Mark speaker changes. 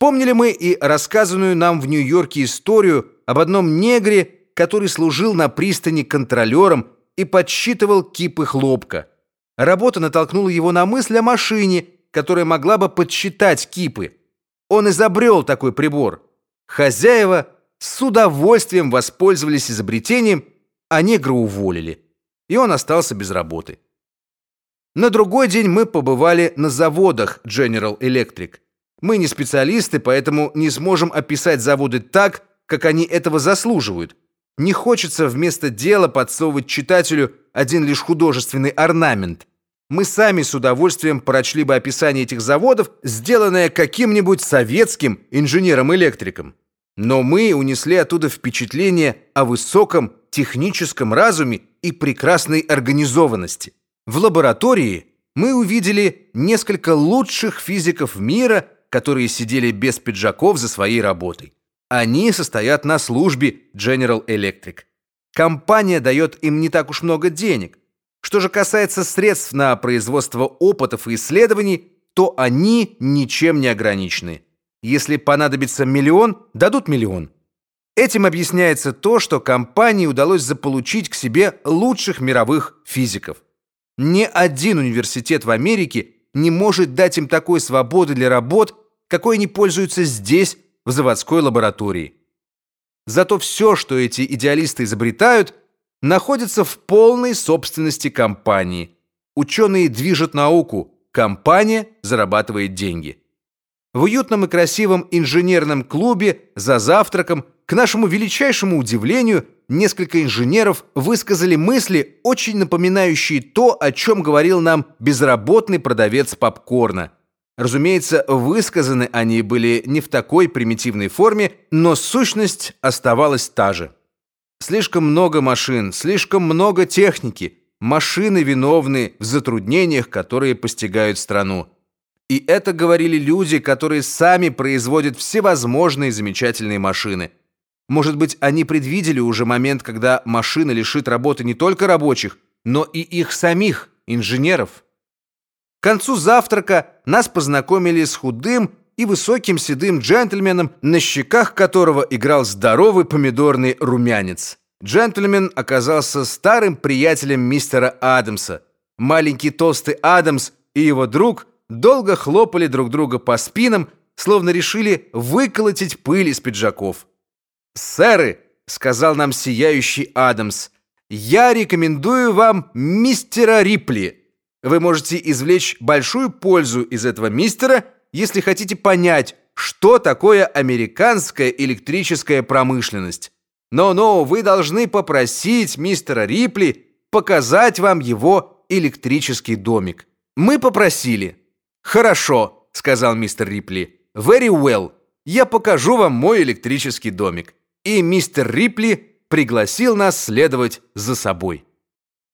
Speaker 1: Вспомнили мы и рассказанную нам в Нью-Йорке историю об одном негре, который служил на пристани контролером и подсчитывал кипы хлопка. Работа натолкнула его на мысль о машине, которая могла бы подсчитать кипы. Он изобрел такой прибор. Хозяева с удовольствием воспользовались изобретением, а негра уволили, и он остался без работы. На другой день мы побывали на заводах General Electric. Мы не специалисты, поэтому не сможем описать заводы так, как они этого заслуживают. Не хочется вместо дела подсовывать читателю один лишь художественный орнамент. Мы сами с удовольствием прочли бы описание этих заводов, сделанное каким-нибудь советским инженером-электриком. Но мы унесли оттуда впечатление о высоком техническом разуме и прекрасной организованности. В лаборатории мы увидели несколько лучших физиков мира, которые сидели без пиджаков за своей работой. Они состоят на службе General Electric. Компания дает им не так уж много денег. Что же касается средств на производство опытов и исследований, то они ничем не ограничены. Если понадобится миллион, дадут миллион. Этим объясняется то, что компании удалось заполучить к себе лучших мировых физиков. Ни один университет в Америке не может дать им такой свободы для работ, какой они пользуются здесь, в заводской лаборатории. Зато все, что эти идеалисты изобретают, находится в полной собственности компании. Ученые движут науку, компания зарабатывает деньги. В уютном и красивом инженерном клубе за завтраком, к нашему величайшему удивлению, несколько инженеров высказали мысли, очень напоминающие то, о чем говорил нам безработный продавец попкорна. Разумеется, высказаны они были не в такой примитивной форме, но сущность оставалась та же. Слишком много машин, слишком много техники. Машины виновны в затруднениях, которые постигают страну. И это говорили люди, которые сами производят всевозможные замечательные машины. Может быть, они предвидели уже момент, когда машина лишит работы не только рабочих, но и их самих, инженеров. К концу завтрака нас познакомили с худым и высоким седым джентльменом, на щеках которого играл здоровый помидорный румянец. Джентльмен оказался старым приятелем мистера Адамса. Маленький толстый Адамс и его друг долго хлопали друг друга по спинам, словно решили выколотить пыль из пиджаков. "Сэры", сказал нам сияющий Адамс. "Я рекомендую вам мистера Рипли. Вы можете извлечь большую пользу из этого мистера, если хотите понять, что такое американская электрическая промышленность. Но-но, вы должны попросить мистера Рипли показать вам его электрический домик. Мы попросили. Хорошо, сказал мистер Рипли. Very well. Я покажу вам мой электрический домик. И мистер Рипли пригласил нас следовать за собой.